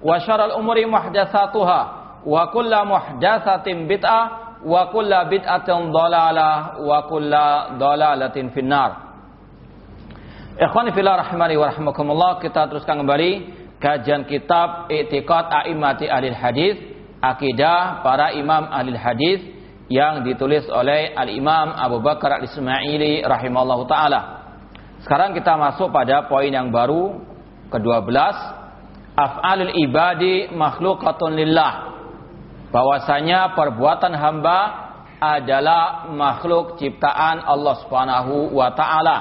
wa syaral umuri muhdatsatuha wa kullu muhdatsatin bid'ah wa kullu bid'atin dhalalah wa kullu dhalalatin finnar Ikhwan fillah rahimani wa rahmakumullah kita teruskan kembali kajian kitab I'tiqad A'immati ahli Hadis akidah para imam ahli Hadis yang ditulis oleh Al-Imam Abu Bakar Al-Ismaili rahimallahu taala. Sekarang kita masuk pada poin yang baru ke-12 af'alul ibadi makhlukatun lillah. Bahwasanya perbuatan hamba adalah makhluk ciptaan Allah Subhanahu wa taala.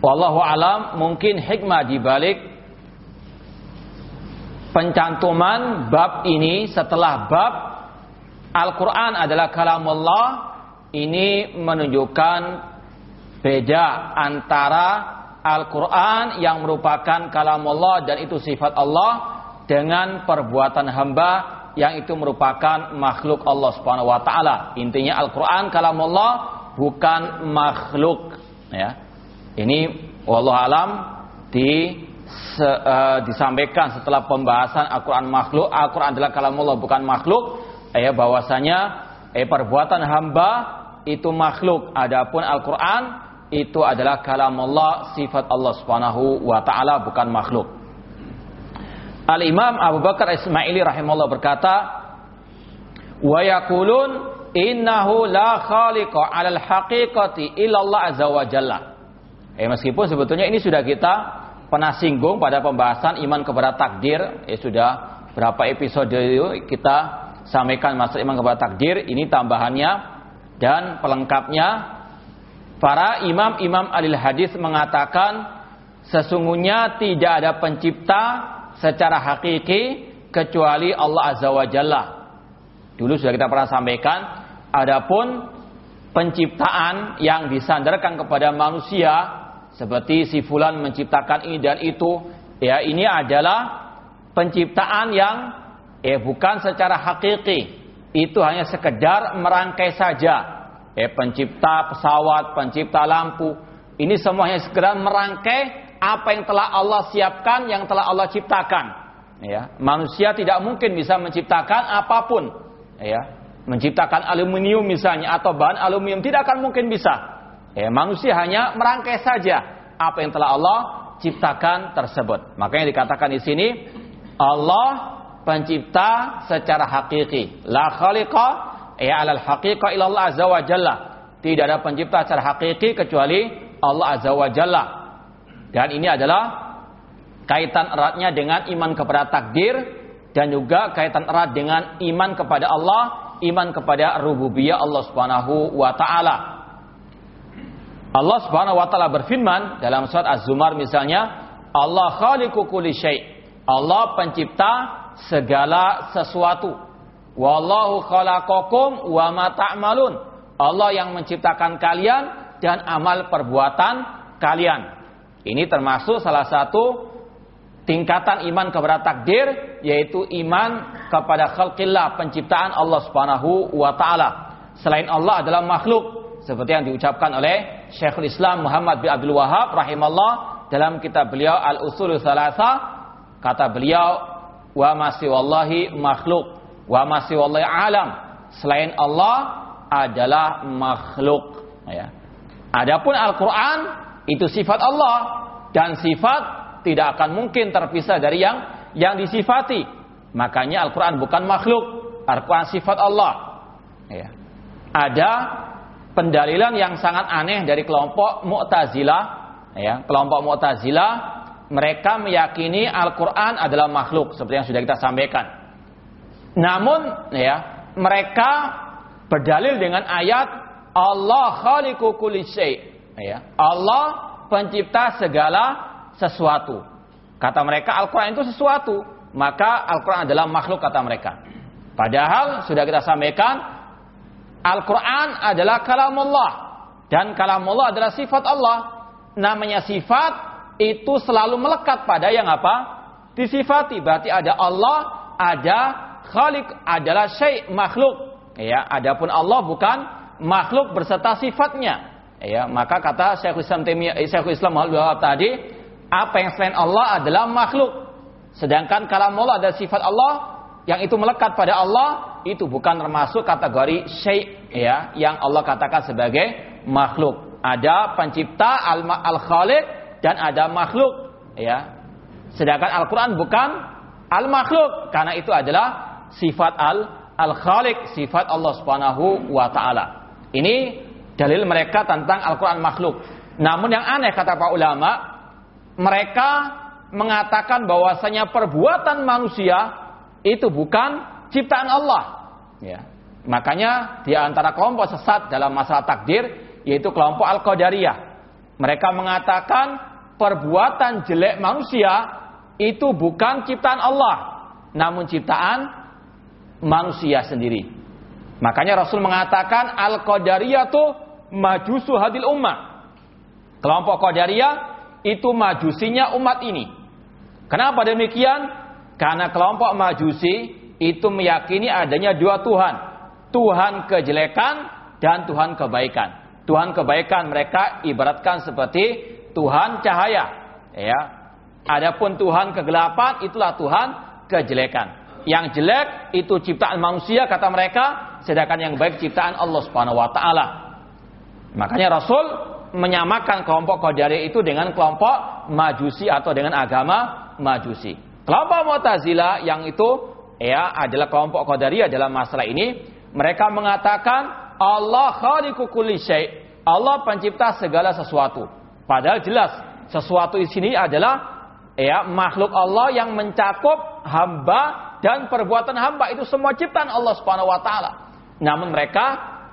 Wallahu alam mungkin hikmah di balik pencantuman bab ini setelah bab Al-Qur'an adalah kalamullah ini menunjukkan beda antara Al-Quran yang merupakan kalam Allah dan itu sifat Allah dengan perbuatan hamba yang itu merupakan makhluk Allah Subhanahu wa taala. Intinya Al-Qur'an kalam Allah bukan makhluk ya. Ini wallahu alam di se, uh, disampaikan setelah pembahasan Al-Qur'an makhluk, Al-Qur'an adalah kalam Allah bukan makhluk, ya bahwasanya eh perbuatan hamba itu makhluk. Adapun Al-Qur'an itu adalah kalam Allah, sifat Allah Subhanahu wa taala bukan makhluk. Al-Imam Abu Bakar Ismaili rahimahullah berkata, "Wa yaqulun innahu la khaliqa 'alal haqiqati illa Allah azza wa jalla." Eh meskipun sebetulnya ini sudah kita pernah singgung pada pembahasan iman kepada takdir, eh sudah berapa episode kita sampaikan masalah iman kepada takdir, ini tambahannya dan pelengkapnya Para imam-imam alil hadis mengatakan sesungguhnya tidak ada pencipta secara hakiki kecuali Allah Azza wa Jalla. Dulu sudah kita pernah sampaikan, adapun penciptaan yang disandarkan kepada manusia seperti si fulan menciptakan ini dan itu, ya ini adalah penciptaan yang eh bukan secara hakiki. Itu hanya sekedar merangkai saja eh, pencipta pesawat, pencipta lampu. Ini semuanya segera merangkai apa yang telah Allah siapkan, yang telah Allah ciptakan. Ya, manusia tidak mungkin bisa menciptakan apa pun. Ya, menciptakan aluminium misalnya atau bahan aluminium tidak akan mungkin bisa. Ya, manusia hanya merangkai saja apa yang telah Allah ciptakan tersebut. Makanya dikatakan di sini Allah pencipta secara hakiki. La khaliqa ya alal haqiqah ilallah azza wa jalla. Tidak ada pencipta secara hakiki kecuali Allah azza wa jalla. Dan ini adalah kaitan eratnya dengan iman kepada takdir dan juga kaitan erat dengan iman kepada Allah, iman kepada rububiyah Allah Subhanahu wa taala. Allah Subhanahu wa taala berfirman dalam surat Az-Zumar misalnya, Allah khaliqu kulli syai. Allah pencipta segala sesuatu. Wallahu khalaqakum wa ma ta'malun. Allah yang menciptakan kalian dan amal perbuatan kalian. Ini termasuk salah satu tingkatan iman kepada takdir yaitu iman kepada khalqillah penciptaan Allah Subhanahu wa taala. Selain Allah adalah makhluk seperti yang diucapkan oleh Syekhul Islam Muhammad bin Abdul Wahab rahimallah dalam kitab beliau Al-Usul Salasa kata beliau wa masih wallahi makhluk wa masih wallahi alam selain Allah adalah makhluk ya. Adapun Al-Qur'an itu sifat Allah dan sifat tidak akan mungkin terpisah dari yang yang disifati. Makanya Al-Qur'an bukan makhluk, Al-Qur'an sifat Allah. Ya. Ada pendalilan yang sangat aneh dari kelompok Mu'tazilah, ya. Kelompok Mu'tazilah mereka meyakini Al-Qur'an adalah makhluk seperti yang sudah kita sampaikan. Namun ya, mereka berdalil dengan ayat Allah khaliqu kulli Ya. Allah pencipta segala sesuatu. Kata mereka Al-Qur'an itu sesuatu, maka Al-Qur'an adalah makhluk kata mereka. Padahal sudah kita sampaikan Al-Qur'an adalah kalamullah dan kalamullah adalah sifat Allah. Namanya sifat itu selalu melekat pada yang apa? Disifati. Berarti ada Allah, ada Khalik adalah syai' makhluk. Ya, adapun Allah bukan makhluk berserta sifatnya. Ya, maka kata Syekhul Islam eh, Syekhul Islam tadi, apa yang selain Allah adalah makhluk. Sedangkan kalau Allah ada sifat Allah yang itu melekat pada Allah, itu bukan termasuk kategori syai' ya, yang Allah katakan sebagai makhluk. Ada pencipta al-khaliq dan ada makhluk, ya. Sedangkan Al-Qur'an bukan al-makhluk karena itu adalah sifat al al-khaliq, sifat Allah Subhanahu wa taala. Ini dalil mereka tentang Al-Quran makhluk. Namun yang aneh kata para ulama, mereka mengatakan bahwasanya perbuatan manusia itu bukan ciptaan Allah. Ya. Makanya di antara kelompok sesat dalam masalah takdir yaitu kelompok Al-Qadariyah. Mereka mengatakan perbuatan jelek manusia itu bukan ciptaan Allah, namun ciptaan manusia sendiri. Makanya Rasul mengatakan al-qadariyah itu majusu hadil ummah. Kelompok qadariyah itu majusinya umat ini. Kenapa demikian? Karena kelompok majusi itu meyakini adanya dua Tuhan. Tuhan kejelekan dan Tuhan kebaikan. Tuhan kebaikan mereka ibaratkan seperti Tuhan cahaya. Ya. Adapun Tuhan kegelapan itulah Tuhan kejelekan. Yang jelek itu ciptaan manusia kata mereka, sedangkan yang baik ciptaan Allah Subhanahu wa taala. Makanya Rasul menyamakan kelompok Qadariyah itu dengan kelompok Majusi atau dengan agama Majusi. Kelompok Mu'tazilah yang itu ya adalah kelompok Qadariyah dalam masalah ini, mereka mengatakan Allah khaliqu kulli syai. Allah pencipta segala sesuatu. Padahal jelas sesuatu di sini adalah ya makhluk Allah yang mencakup hamba dan perbuatan hamba itu semua ciptaan Allah Subhanahu wa taala. Namun mereka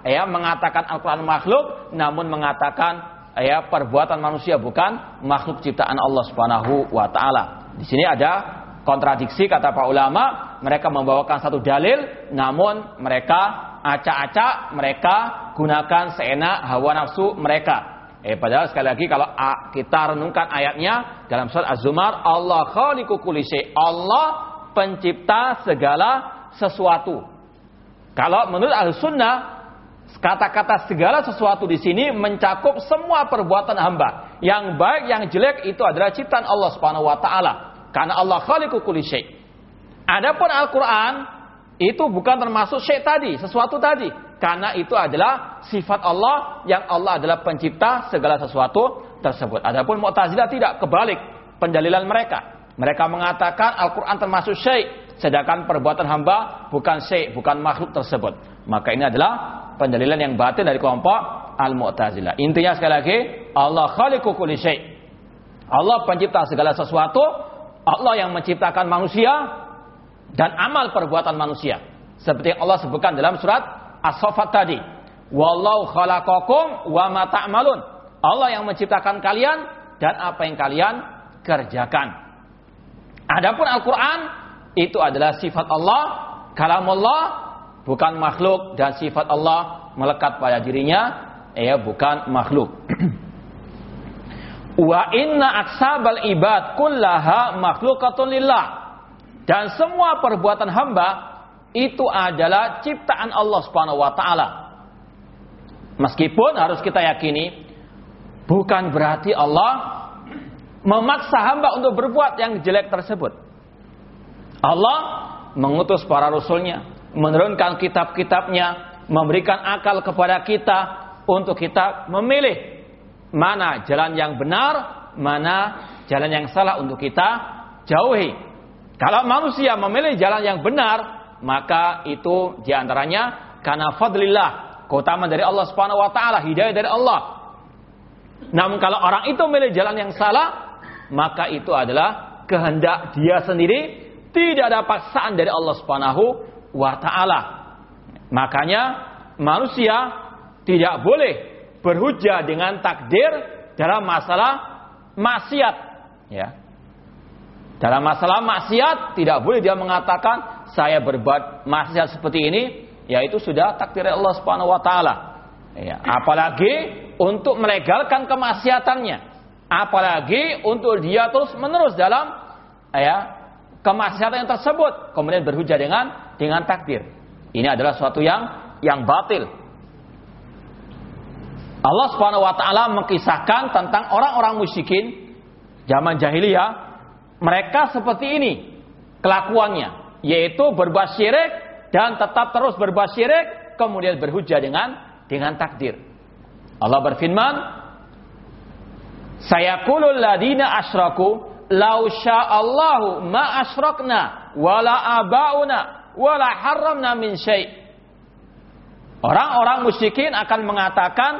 ya mengatakan Al-Qur'an makhluk, namun mengatakan ya perbuatan manusia bukan makhluk ciptaan Allah Subhanahu wa taala. Di sini ada kontradiksi kata para ulama, mereka membawakan satu dalil namun mereka acak-acak, mereka gunakan seenak hawa nafsu mereka. Eh padahal sekali lagi kalau kita renungkan ayatnya dalam surat Az-Zumar, Allah khaliqu kulli Allah pencipta segala sesuatu. Kalau menurut al sunnah kata-kata segala sesuatu di sini mencakup semua perbuatan hamba. Yang baik, yang jelek itu adalah ciptaan Allah Subhanahu wa taala. Karena Allah khaliqu kulli syai. Adapun Al-Qur'an itu bukan termasuk syai tadi, sesuatu tadi. Karena itu adalah sifat Allah yang Allah adalah pencipta segala sesuatu tersebut. Adapun Mu'tazilah tidak kebalik pendalilan mereka. Mereka mengatakan Al-Quran termasuk syai, sedangkan perbuatan hamba bukan syai, bukan makhluk tersebut. Maka ini adalah pendalilan yang batin dari kelompok Al-Mu'tazilah. Intinya sekali lagi, Allah khaliqu kulli. Allah pencipta segala sesuatu, Allah yang menciptakan manusia dan amal perbuatan manusia. Seperti yang Allah sebutkan dalam surat As-Saffat tadi. Wallahu khalaqakum wa ma ta'malun. Allah yang menciptakan kalian dan apa yang kalian kerjakan. Adapun Al-Quran itu adalah sifat Allah, kalam Allah, bukan makhluk dan sifat Allah melekat pada dirinya, ya bukan makhluk. Wa inna aksabal ibad kullaha makhlukatun lillah. Dan semua perbuatan hamba itu adalah ciptaan Allah Subhanahu wa taala. Meskipun harus kita yakini bukan berarti Allah memaksa hamba untuk berbuat yang jelek tersebut. Allah mengutus para rasulnya, menurunkan kitab-kitabnya, memberikan akal kepada kita untuk kita memilih mana jalan yang benar, mana jalan yang salah untuk kita jauhi. Kalau manusia memilih jalan yang benar, maka itu di antaranya karena fadlillah, keutamaan dari Allah Subhanahu Wa Taala, hidayah dari Allah. Namun kalau orang itu memilih jalan yang salah, maka itu adalah kehendak dia sendiri, tidak ada paksaan dari Allah Subhanahu Wa Taala. Makanya manusia tidak boleh berhujah dengan takdir dalam masalah maksiat. Ya. Dalam masalah maksiat tidak boleh dia mengatakan saya berbuat maksiat seperti ini, yaitu sudah takdir Allah Subhanahu wa taala. Ya, apalagi untuk melegalkan kemaksiatannya, apalagi untuk dia terus menerus dalam ya kemaksiatan tersebut, kemudian berhujah dengan dengan takdir. Ini adalah suatu yang yang batil. Allah Subhanahu wa taala mengkisahkan tentang orang-orang musyrikin zaman jahiliyah mereka seperti ini kelakuannya, yaitu berbuat syirik dan tetap terus berbuat syirik, kemudian berhujah dengan dengan takdir. Allah berfirman, "Saya kulul ladina asyraku lau sya'allahu ma asyrakna wala abauna wala haramna min syai'." Orang-orang musyrikin akan mengatakan,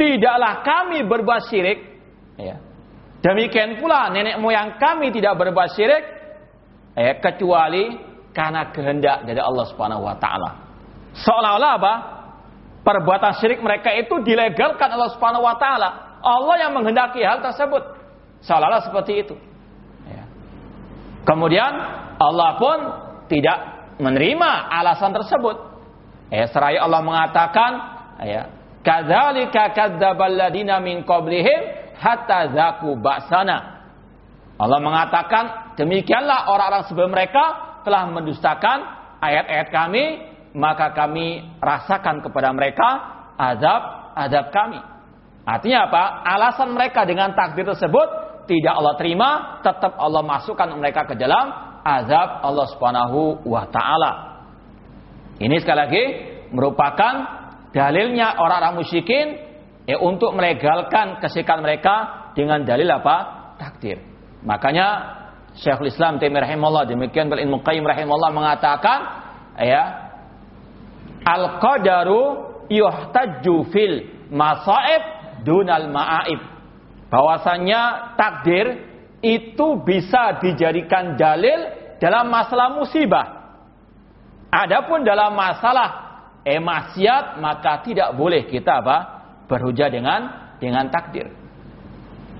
"Tidaklah kami berbuat syirik." Ya Demikian pula nenek moyang kami tidak berbuat syirik eh, kecuali karena kehendak dari Allah Subhanahu wa taala. Seolah-olah apa? Perbuatan syirik mereka itu dilegalkan Allah Subhanahu wa taala. Allah yang menghendaki hal tersebut. Seolah-olah seperti itu. Ya. Kemudian Allah pun tidak menerima alasan tersebut. Ya, seraya Allah mengatakan, ya, kadzalika kadzdzabal ladina min qablihim hatta zaku ba'sana. Allah mengatakan, demikianlah orang-orang sebelum mereka telah mendustakan ayat-ayat kami, maka kami rasakan kepada mereka azab-azab kami. Artinya apa? Alasan mereka dengan takdir tersebut tidak Allah terima, tetap Allah masukkan mereka ke dalam azab Allah Subhanahu wa taala. Ini sekali lagi merupakan dalilnya orang-orang musyrikin ya untuk melegalkan kesyirikan mereka dengan dalil apa? takdir. Makanya Syekhul Islam Taimiyah rahimahullah demikian berilmu Qayyim rahimahullah mengatakan ya al qadaru yuhtajju fil masaib dunal ma'aib. Bahwasanya takdir itu bisa dijadikan dalil dalam masalah musibah. Adapun dalam masalah emasiat maka tidak boleh kita apa? berhujah dengan dengan takdir.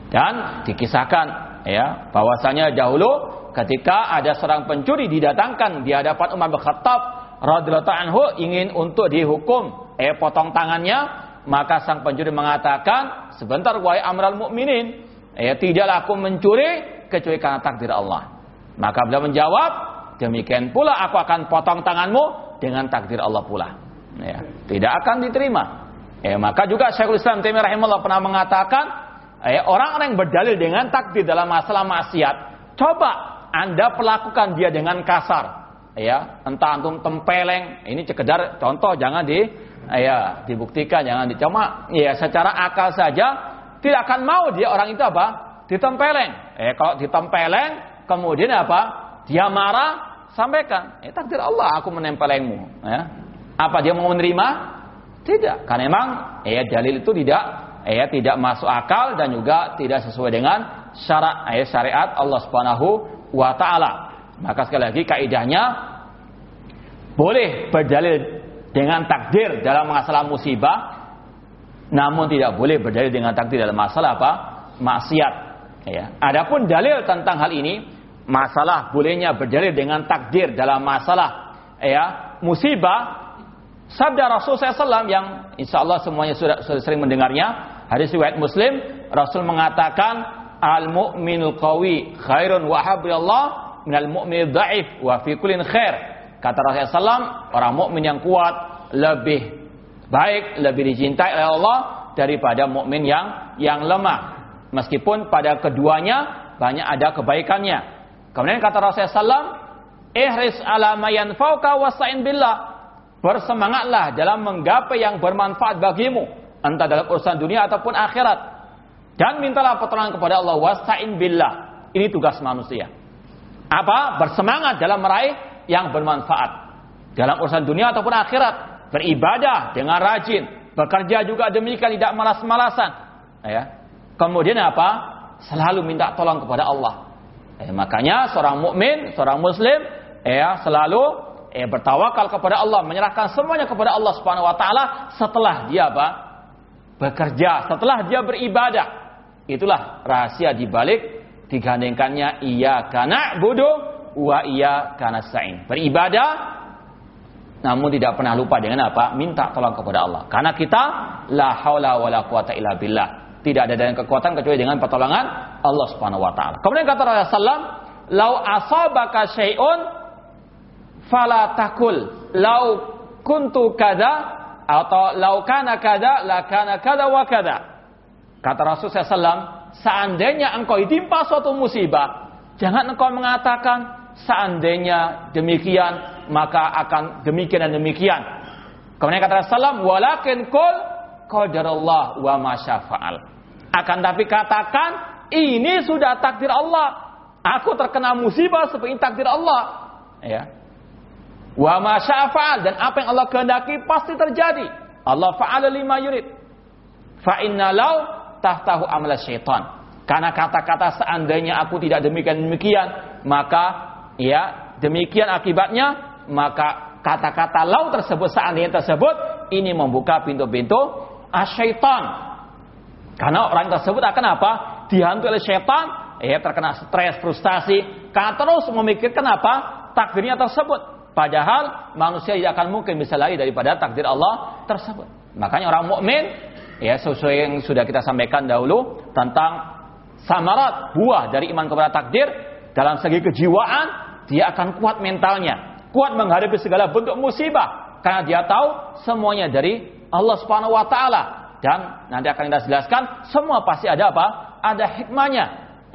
Dan dikisahkan ya bahwasanya dahulu ketika ada seorang pencuri didatangkan di hadapan Umar bin Khattab radhiyallahu anhu ingin untuk dihukum eh potong tangannya maka sang pencuri mengatakan sebentar wahai amral mukminin eh tidaklah aku mencuri kecuali karena takdir Allah. Maka beliau menjawab demikian pula aku akan potong tanganmu dengan takdir Allah pula. Ya, tidak akan diterima. Eh, maka juga Syekhul Islam Taimiyah rahimahullah pernah mengatakan, eh, orang-orang yang berdalil dengan takdir dalam masalah maksiat, coba Anda perlakukan dia dengan kasar. Ya, entah antum tempeleng, ini sekedar contoh jangan di eh, ya dibuktikan, jangan dicoba. Ya, secara akal saja tidak akan mau dia orang itu apa? Ditempeleng. Eh, kalau ditempeleng, kemudian apa? Dia marah, sampaikan, eh, takdir Allah aku menempelengmu. Ya. Apa dia mau menerima? Tidak, karena memang ya dalil itu tidak ya tidak masuk akal dan juga tidak sesuai dengan syarat ya, syariat Allah Subhanahu wa taala. Maka sekali lagi kaidahnya boleh berdalil dengan takdir dalam masalah musibah namun tidak boleh berdalil dengan takdir dalam masalah apa? maksiat. Ya. Adapun dalil tentang hal ini masalah bolehnya berdalil dengan takdir dalam masalah ya musibah Sabda Rasul SAW yang insya Allah semuanya sudah, sudah sering mendengarnya. Hadis riwayat Muslim, Rasul mengatakan, Al mu'minul qawi khairun wa Allah minal mu'min dhaif wa fi kullin khair. Kata Rasulullah SAW, orang mukmin yang kuat lebih baik, lebih dicintai oleh Allah daripada mukmin yang yang lemah. Meskipun pada keduanya banyak ada kebaikannya. Kemudian kata Rasulullah SAW, ihris ala mayan fauka wasa'in billah. Bersemangatlah dalam menggapai yang bermanfaat bagimu. Entah dalam urusan dunia ataupun akhirat. Dan mintalah pertolongan kepada Allah. Wasa'in billah. Ini tugas manusia. Apa? Bersemangat dalam meraih yang bermanfaat. Dalam urusan dunia ataupun akhirat. Beribadah dengan rajin. Bekerja juga demikian tidak malas-malasan. Ya. Kemudian apa? Selalu minta tolong kepada Allah. Eh, makanya seorang mukmin, seorang muslim, ya selalu eh, bertawakal kepada Allah, menyerahkan semuanya kepada Allah Subhanahu wa taala setelah dia apa? bekerja, setelah dia beribadah. Itulah rahasia di balik digandengkannya iya karena bodoh wa iya karena sain. Beribadah namun tidak pernah lupa dengan apa? Minta tolong kepada Allah. Karena kita la haula wala quwata illa billah. Tidak ada dengan kekuatan kecuali dengan pertolongan Allah Subhanahu wa taala. Kemudian kata Rasulullah sallam, "Lau asabaka syai'un fala takul lau kuntu kada atau lau kana kada la kana kada wa kada. Kata Rasulullah SAW, seandainya engkau ditimpa suatu musibah, jangan engkau mengatakan seandainya demikian maka akan demikian dan demikian. Kemudian kata Rasulullah, walakin kul qadarullah wa masyafa'al. Akan tapi katakan ini sudah takdir Allah. Aku terkena musibah seperti takdir Allah. Ya. Wa ma syafa'al dan apa yang Allah kehendaki pasti terjadi. Allah fa'ala lima yurid. Fa inna law tahtahu amala syaitan. Karena kata-kata seandainya aku tidak demikian demikian, maka ya demikian akibatnya, maka kata-kata lau tersebut seandainya tersebut ini membuka pintu-pintu asyaitan. Karena orang tersebut akan apa? Dihantui oleh syaitan, ya terkena stres, frustasi, karena terus memikirkan apa? Takdirnya tersebut. Padahal manusia tidak akan mungkin bisa lari daripada takdir Allah tersebut. Makanya orang mukmin ya sesuai yang sudah kita sampaikan dahulu tentang samarat buah dari iman kepada takdir dalam segi kejiwaan dia akan kuat mentalnya, kuat menghadapi segala bentuk musibah karena dia tahu semuanya dari Allah Subhanahu wa taala dan nanti akan kita jelaskan semua pasti ada apa? Ada hikmahnya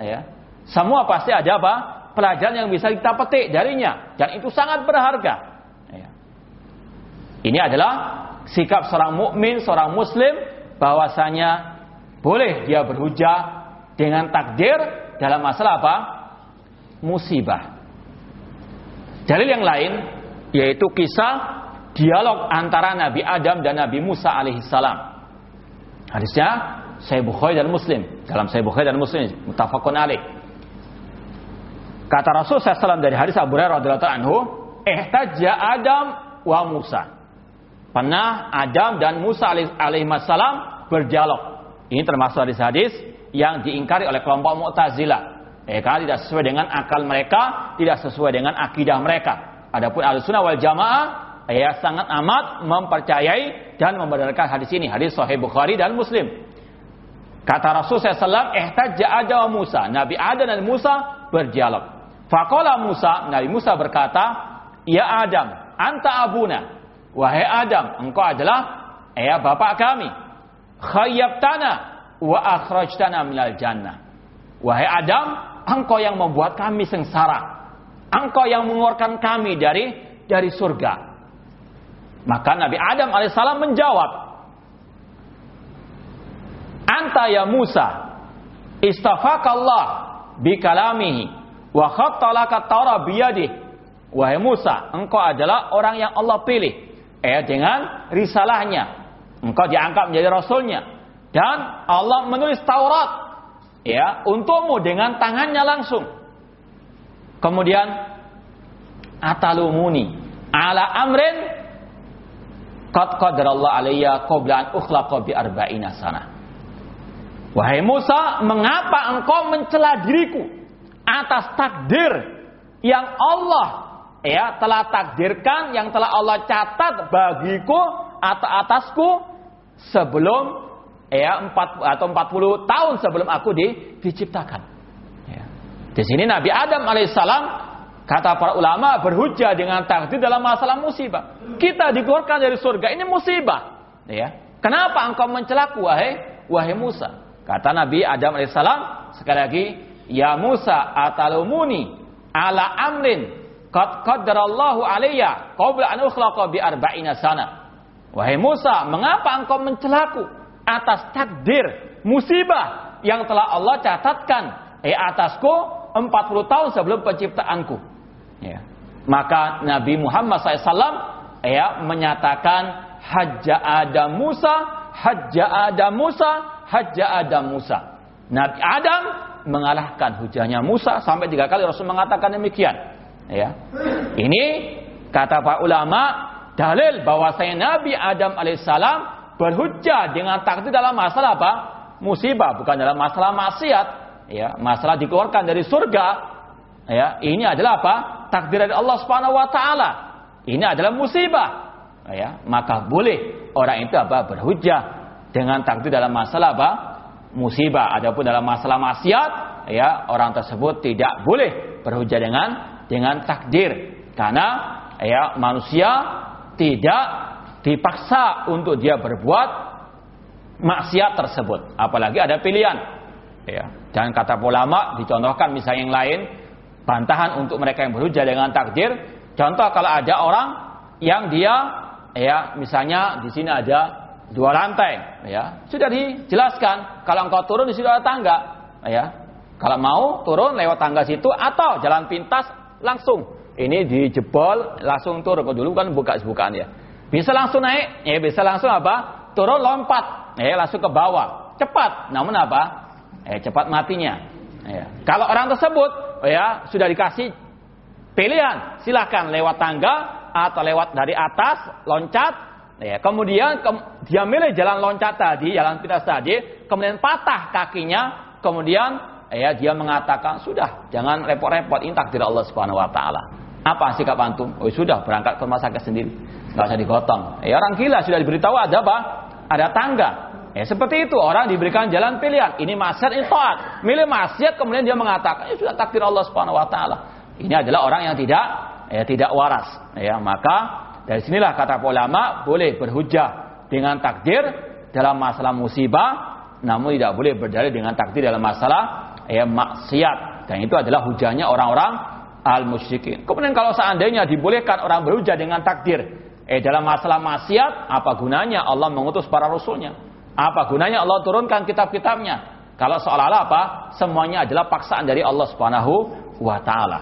ya. Semua pasti ada apa? pelajaran yang bisa kita petik darinya dan itu sangat berharga. Ya. Ini adalah sikap seorang mukmin, seorang muslim bahwasanya boleh dia berhujah dengan takdir dalam masalah apa? Musibah. Dalil yang lain yaitu kisah dialog antara Nabi Adam dan Nabi Musa alaihissalam. Hadisnya Sahih Bukhari dan Muslim. Dalam Sahih Bukhari dan Muslim mutafakun alaih. Kata Rasul SAW dari hadis Abu Hurairah radhiyallahu anhu, "Ihtajja Adam wa Musa." Pernah Adam dan Musa alaihi salam berdialog. Ini termasuk hadis-hadis yang diingkari oleh kelompok Mu'tazilah. Eh, karena tidak sesuai dengan akal mereka, tidak sesuai dengan akidah mereka. Adapun Ahlussunnah wal Jamaah ya sangat amat mempercayai dan membenarkan hadis ini, hadis Sahih Bukhari dan Muslim. Kata Rasul SAW, ihtajja Adam wa Musa. Nabi Adam dan Musa berdialog. Fakola Musa, Nabi Musa berkata, Ya Adam, anta abuna. Wahai Adam, engkau adalah ayah bapak kami. Khayyabtana wa akhrajtana minal jannah. Wahai Adam, engkau yang membuat kami sengsara. Engkau yang mengeluarkan kami dari dari surga. Maka Nabi Adam alaihissalam menjawab, Anta ya Musa, istafakallah bikalamihi Wa khattalaka biyadih. Wahai Musa, engkau adalah orang yang Allah pilih. Eh dengan risalahnya. Engkau diangkat menjadi rasulnya. Dan Allah menulis Taurat ya untukmu dengan tangannya langsung. Kemudian atalumuni ala amrin qad qadarallahu alayya qabla an ukhlaqa bi arba'ina sana. Wahai Musa, mengapa engkau mencela diriku atas takdir yang Allah ya telah takdirkan yang telah Allah catat bagiku atau atasku sebelum ya empat atau 40 tahun sebelum aku di, diciptakan. Ya. Di sini Nabi Adam alaihissalam Kata para ulama berhujah dengan takdir dalam masalah musibah. Kita dikeluarkan dari surga ini musibah. Ya. Kenapa engkau mencelaku wahai wahai Musa? Kata Nabi Adam alaihissalam sekali lagi, ya Musa atalumuni ala amrin qad qaddarallahu alayya qabla an ukhlaqa bi arba'ina sana. Wahai Musa, mengapa engkau mencelaku atas takdir musibah yang telah Allah catatkan eh atasku 40 tahun sebelum penciptaanku? Ya. Maka Nabi Muhammad SAW ya menyatakan hajja Adam Musa, hajja Adam Musa, hajja Adam Musa. Nabi Adam mengalahkan hujahnya Musa sampai tiga kali Rasul mengatakan demikian. Ya. Ini kata para ulama dalil bahwasanya Nabi Adam alaihissalam berhujah dengan takdir dalam masalah apa? Musibah, bukan dalam masalah maksiat. Ya, masalah dikeluarkan dari surga. Ya, ini adalah apa? takdir dari Allah Subhanahu wa taala. Ini adalah musibah. Ya, maka boleh orang itu apa berhujah dengan takdir dalam masalah apa? musibah. Adapun dalam masalah maksiat, ya, orang tersebut tidak boleh berhujah dengan dengan takdir. Karena ya manusia tidak dipaksa untuk dia berbuat maksiat tersebut, apalagi ada pilihan. Ya, dan kata ulama dicontohkan misalnya yang lain, bantahan untuk mereka yang berhujah dengan takdir. Contoh kalau ada orang yang dia ya misalnya di sini ada dua lantai ya sudah dijelaskan kalau engkau turun di situ ada tangga ya kalau mau turun lewat tangga situ atau jalan pintas langsung. Ini dijebol langsung turun. Kalau dulu kan buka bukaan ya. Bisa langsung naik? Ya bisa langsung apa? Turun lompat. Ya langsung ke bawah. Cepat. Namun apa? Eh cepat matinya. Ya. kalau orang tersebut ya sudah dikasih pilihan silahkan lewat tangga atau lewat dari atas loncat. Ya kemudian ke, dia milih jalan loncat tadi jalan pintas tadi kemudian patah kakinya kemudian ya dia mengatakan sudah jangan repot-repot ini takdir Allah Subhanahu wa taala apa sikap antum oh sudah berangkat ke rumah sakit sendiri nggak usah digotong ya orang gila sudah diberitahu ada apa ada tangga Ya, seperti itu orang diberikan jalan pilihan. Ini maksiat, ini taat. Milih maksiat kemudian dia mengatakan, "Ya sudah takdir Allah Subhanahu wa taala." Ini adalah orang yang tidak ya tidak waras. Ya, maka dari sinilah kata ulama boleh berhujah dengan takdir dalam masalah musibah, namun tidak boleh berdalil dengan takdir dalam masalah ya maksiat. Dan itu adalah hujahnya orang-orang al-musyrikin. Kemudian kalau seandainya dibolehkan orang berhujah dengan takdir eh dalam masalah maksiat, apa gunanya Allah mengutus para rasulnya? Apa gunanya Allah turunkan kitab-kitabnya? Kalau seolah-olah apa? Semuanya adalah paksaan dari Allah Subhanahu wa taala.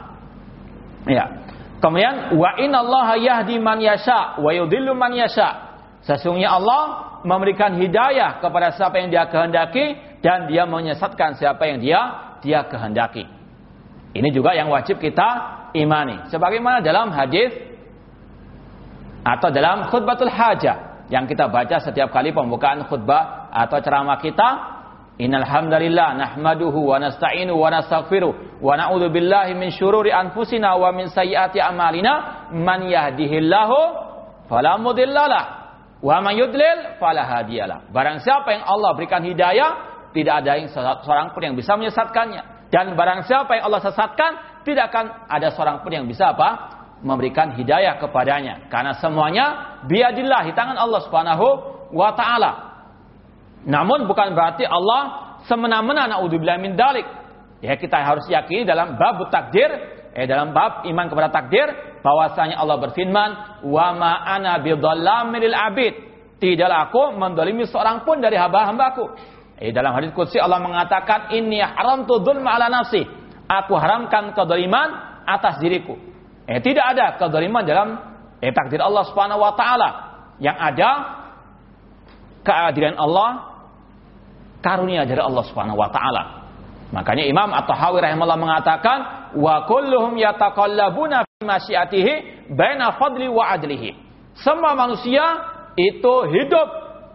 Ya. Kemudian wa innallaha yahdi man yasha wa yudhillu man yasha. Sesungguhnya Allah memberikan hidayah kepada siapa yang Dia kehendaki dan Dia menyesatkan siapa yang Dia Dia kehendaki. Ini juga yang wajib kita imani. Sebagaimana dalam hadis atau dalam khutbatul hajah yang kita baca setiap kali pembukaan khutbah atau ceramah kita Innal hamdalillah nahmaduhu wa nasta'inu wa nastaghfiruh wa na'udzu billahi min syururi anfusina wa min sayyiati a'malina man yahdihillahu fala mudhillalah wa man yudlil fala hadiyalah. Barang siapa yang Allah berikan hidayah, tidak ada yang seorang pun yang bisa menyesatkannya. Dan barang siapa yang Allah sesatkan, tidak akan ada seorang pun yang bisa apa? memberikan hidayah kepadanya karena semuanya biadillah di tangan Allah Subhanahu wa taala. Namun bukan berarti Allah semena-mena naudzubillah min dalik. Ya kita harus yakini dalam bab takdir, eh dalam bab iman kepada takdir bahwasanya Allah berfirman, "Wa ma ana bidzallamin abid." Tidaklah aku mendolimi seorang pun dari hamba-hambaku. Eh dalam hadis qudsi Allah mengatakan, "Inni haramtu dzulma ala nafsi." Aku haramkan kedoliman atas diriku. Eh, tidak ada kezaliman dalam eh, takdir Allah Subhanahu wa taala. Yang ada keadilan Allah, karunia dari Allah Subhanahu wa taala. Makanya Imam At-Tahawi rahimahullah mengatakan wa kulluhum yataqallabuna fi masyiatihi baina fadli wa adlihi. Semua manusia itu hidup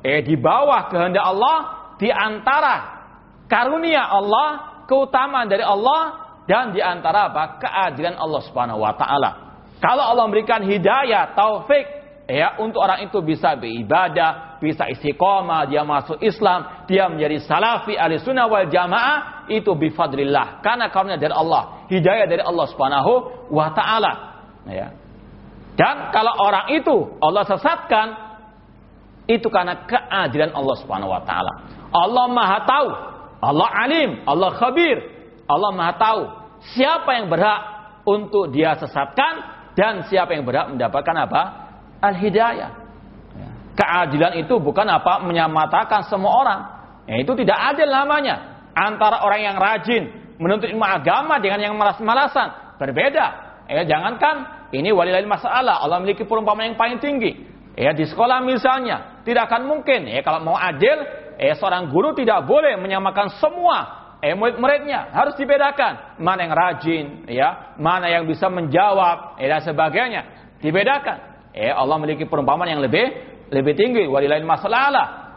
eh di bawah kehendak Allah di antara karunia Allah, keutamaan dari Allah dan di antara apa? keadilan Allah Subhanahu wa taala. Kalau Allah memberikan hidayah, taufik ya untuk orang itu bisa beribadah, bisa istiqomah, dia masuk Islam, dia menjadi salafi ahli sunnah wal jamaah itu bifadlillah karena karunia dari Allah, hidayah dari Allah Subhanahu wa taala. Ya. Dan kalau orang itu Allah sesatkan itu karena keadilan Allah Subhanahu wa taala. Allah Maha tahu, Allah alim, Allah khabir, Allah Maha tahu siapa yang berhak untuk dia sesatkan dan siapa yang berhak mendapatkan apa? Al-hidayah. Ya. Keadilan itu bukan apa menyamatakan semua orang. Ya, itu tidak adil namanya. Antara orang yang rajin menuntut ilmu agama dengan yang malas-malasan. Berbeda. Ya, jangankan ini wali lain masalah. Allah memiliki perumpamaan yang paling tinggi. Ya, di sekolah misalnya. Tidak akan mungkin. Ya, kalau mau adil, ya, seorang guru tidak boleh menyamakan semua eh murid-muridnya harus dibedakan mana yang rajin ya mana yang bisa menjawab eh, dan sebagainya dibedakan eh Allah memiliki perumpamaan yang lebih lebih tinggi. Walilain masalah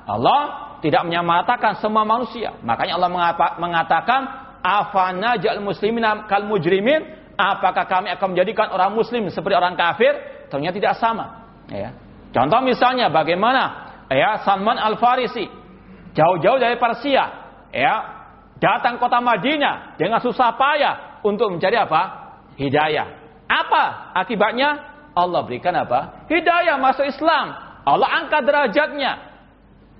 Allah tidak menyamatakan semua manusia. Makanya Allah mengatakan afana jal muslimin kal mujrimin apakah kami akan menjadikan orang muslim seperti orang kafir? Ternyata tidak sama. Ya. Contoh misalnya bagaimana? Ya Salman Al Farisi jauh-jauh dari Persia. Ya. Datang kota Madinah dengan susah payah untuk mencari apa? Hidayah. Apa akibatnya? Allah berikan apa? Hidayah masuk Islam. Allah angkat derajatnya.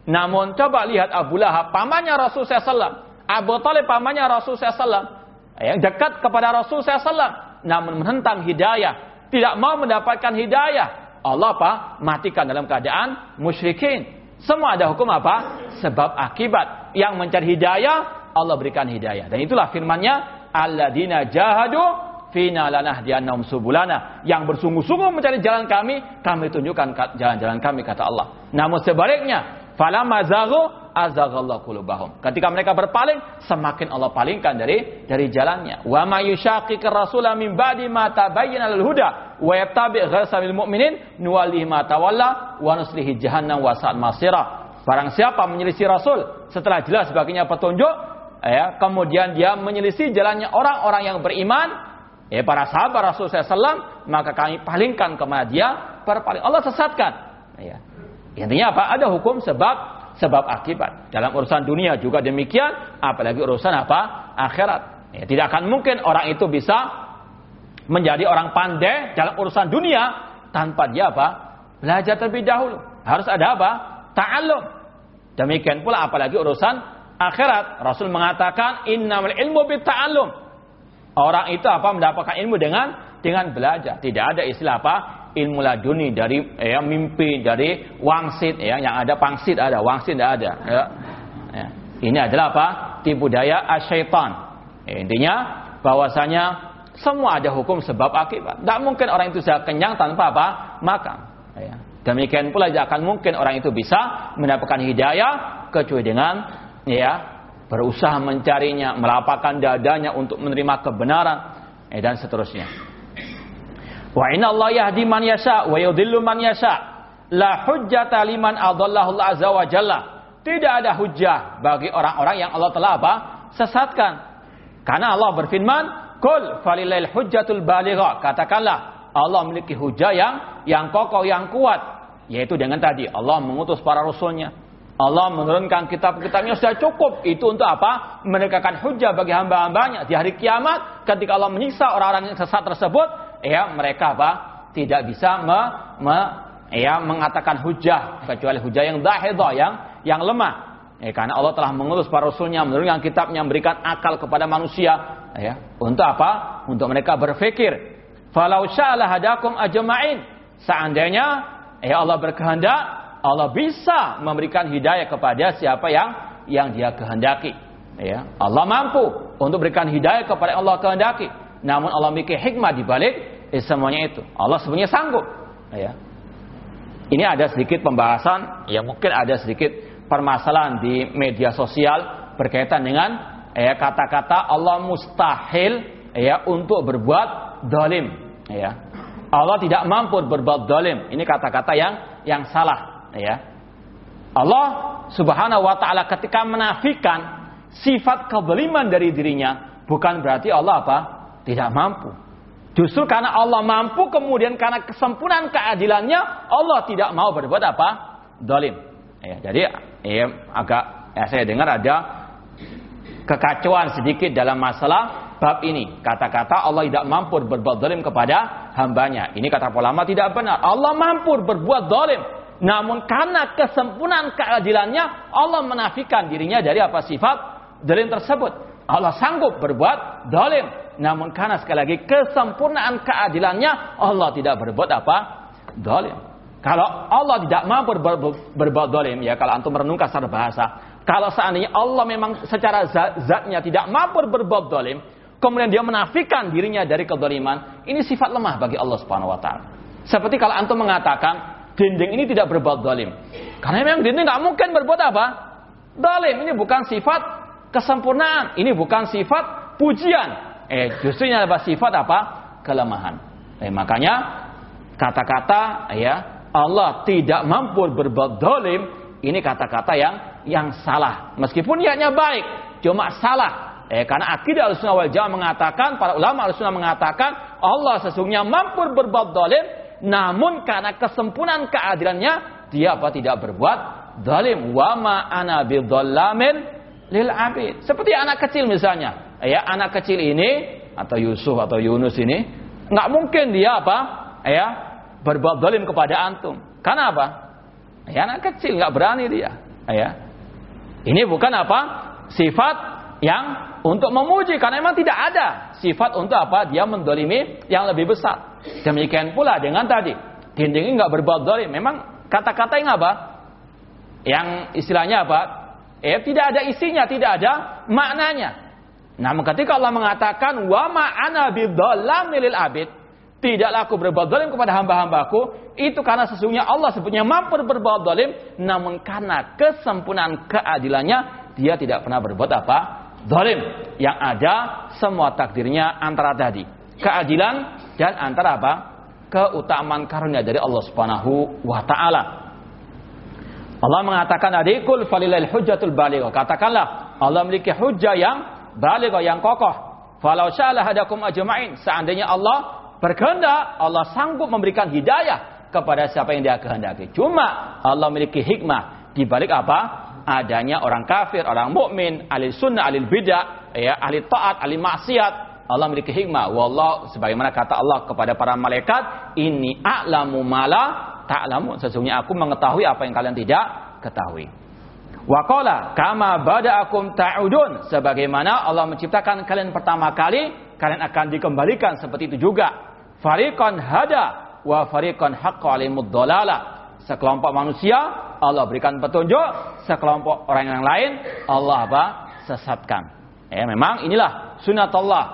Namun coba lihat Abu Lahab, pamannya Rasul SAW. Abu Talib pamannya Rasul SAW. Yang dekat kepada Rasul SAW. Namun menentang hidayah. Tidak mau mendapatkan hidayah. Allah apa? Matikan dalam keadaan musyrikin. Semua ada hukum apa? Sebab akibat. Yang mencari hidayah Allah berikan hidayah. Dan itulah firman-Nya, alladzina jahadu fina lanahdiyannahum subulana. Yang bersungguh-sungguh mencari jalan kami, kami tunjukkan jalan-jalan kami kata Allah. Namun sebaliknya, falamma zaghu azaghallahu qulubahum. Ketika mereka berpaling, semakin Allah palingkan dari dari jalannya. Wa may yushaqiqir rasula min ba'di ma tabayyana lil huda wa yattabi' ghayra mu'minin nuwallihi ma tawalla wa nuslihi jahannam wa sa'at masira. Barang siapa menyelisih Rasul setelah jelas baginya petunjuk, ya, kemudian dia menyelisih jalannya orang-orang yang beriman, ya para sahabat Rasulullah SAW, maka kami palingkan kepada dia berpaling. Allah sesatkan. Ya. Intinya apa? Ada hukum sebab sebab akibat. Dalam urusan dunia juga demikian, apalagi urusan apa? Akhirat. Ya, tidak akan mungkin orang itu bisa menjadi orang pandai dalam urusan dunia tanpa dia apa? Belajar terlebih dahulu. Harus ada apa? Ta'allum. Demikian pula apalagi urusan akhirat Rasul mengatakan innamal ilmu bitta'allum. Orang itu apa mendapatkan ilmu dengan dengan belajar. Tidak ada istilah apa? Ilmu laduni dari ya, mimpi dari wangsit ya yang ada pangsit ada wangsit tidak ada ya. Ya. Ini adalah apa? Tipu daya asyaitan. Ya, intinya bahwasanya semua ada hukum sebab akibat. Tidak mungkin orang itu bisa kenyang tanpa apa? Makan. Ya. Demikian pula tidak akan mungkin orang itu bisa mendapatkan hidayah kecuali dengan ya berusaha mencarinya, melapangkan dadanya untuk menerima kebenaran eh, dan seterusnya. Wa inna Allah yahdi man yasha wa yudhillu man yasha. La hujjata liman adallahu Allah azza wa jalla. Tidak ada hujjah bagi orang-orang yang Allah telah apa? sesatkan. Karena Allah berfirman, "Qul falilal hujjatul baligha." Katakanlah, Allah memiliki hujah yang yang kokoh, yang kuat, yaitu dengan tadi Allah mengutus para rasulnya, Allah menurunkan kitab-kitabnya sudah cukup. Itu untuk apa? Menegakkan hujah bagi hamba-hambanya. Di hari kiamat, ketika Allah menyiksa orang-orang yang sesat tersebut, ya mereka apa? Tidak bisa me, me, ya, mengatakan hujah. Kecuali hujah yang dahidah, yang, yang lemah. Ya, karena Allah telah mengutus para rasulnya, menurunkan kitabnya, memberikan akal kepada manusia. Ya, untuk apa? Untuk mereka berpikir. Falau sya'ala hadakum ajma'in. Seandainya ya Allah berkehendak, Allah bisa memberikan hidayah kepada siapa yang yang dia kehendaki. Ya, Allah mampu untuk berikan hidayah kepada yang Allah kehendaki. Namun Allah memiliki hikmah di balik eh, semuanya itu. Allah sebenarnya sanggup. Ya. Ini ada sedikit pembahasan, ya mungkin ada sedikit permasalahan di media sosial berkaitan dengan ya kata-kata Allah mustahil ya untuk berbuat dolim. Ya. Allah tidak mampu berbuat dolim. Ini kata-kata yang yang salah ya Allah Subhanahu wa taala ketika menafikan sifat kezaliman dari dirinya bukan berarti Allah apa? tidak mampu. Justru karena Allah mampu kemudian karena kesempurnaan keadilannya Allah tidak mau berbuat apa? Dolim. Ya, jadi ya, agak ya, saya dengar ada kekacauan sedikit dalam masalah bab ini. Kata-kata Allah tidak mampu berbuat dolim kepada hambanya. Ini kata ulama tidak benar. Allah mampu berbuat dolim. Namun karena kesempurnaan keadilannya Allah menafikan dirinya dari apa sifat dolim tersebut. Allah sanggup berbuat dolim namun karena sekali lagi kesempurnaan keadilannya Allah tidak berbuat apa? Dolim. Kalau Allah tidak mampu berbuat, berbuat dolim ya kalau antum merenungkan secara bahasa. Kalau seandainya Allah memang secara zat, zatnya tidak mampu berbuat dolim, kemudian dia menafikan dirinya dari kedoliman, ini sifat lemah bagi Allah Subhanahu Wa Taala. Seperti kalau antum mengatakan dinding ini tidak berbuat dolim, karena memang dinding nggak mungkin berbuat apa? Dolim ini bukan sifat kesempurnaan, ini bukan sifat pujian, Eh, justru ini adalah sifat apa? Kelemahan. Eh, makanya kata-kata ya Allah tidak mampu berbuat dolim ini kata-kata yang yang salah. Meskipun niatnya baik, cuma salah. Eh, karena akidah al-sunnah wal jamaah mengatakan, para ulama al-sunnah mengatakan, Allah sesungguhnya mampu berbuat dolim, namun karena kesempurnaan keadilannya, dia apa tidak berbuat dolim. Wa ma ana bidhallamin lil abid. Seperti anak kecil misalnya ya anak kecil ini atau Yusuf atau Yunus ini nggak mungkin dia apa ya berbuat zalim kepada antum. Karena apa? Ya anak kecil nggak berani dia. Ya. Ini bukan apa? Sifat yang untuk memuji karena memang tidak ada sifat untuk apa? Dia mendolimi yang lebih besar. Demikian pula dengan tadi dinding ini nggak berbuat zalim. Memang kata-kata yang apa? Yang istilahnya apa? Ya tidak ada isinya, tidak ada maknanya. Namun ketika Allah mengatakan wa ma ana bidzallamil abid, tidaklah aku berbuat zalim kepada hamba-hambaku, itu karena sesungguhnya Allah sebutnya mampu berbuat zalim, namun karena kesempurnaan keadilannya dia tidak pernah berbuat apa? Zalim. Yang ada semua takdirnya antara tadi, keadilan dan antara apa? keutamaan karunia dari Allah Subhanahu wa taala. Allah mengatakan adikul falilal hujjatul balighah. Katakanlah Allah memiliki hujjah yang baligh yang kokoh. Falau sya'ala hadakum ajma'in. Seandainya Allah berkehendak, Allah sanggup memberikan hidayah kepada siapa yang dia kehendaki. Cuma Allah memiliki hikmah di balik apa? Adanya orang kafir, orang mukmin, ahli sunnah, ahli bidah, ya, ahli taat, ahli maksiat. Allah memiliki hikmah. Wallah sebagaimana kata Allah kepada para malaikat, "Ini a'lamu mala ta'lamu." Sesungguhnya aku mengetahui apa yang kalian tidak ketahui. Waqala kama bada'akum ta'udun sebagaimana Allah menciptakan kalian pertama kali kalian akan dikembalikan seperti itu juga. Fariqan hada wa fariqan haqqa alimud dolala. Sekelompok manusia Allah berikan petunjuk, sekelompok orang yang lain Allah apa? sesatkan. Ya memang inilah sunatullah.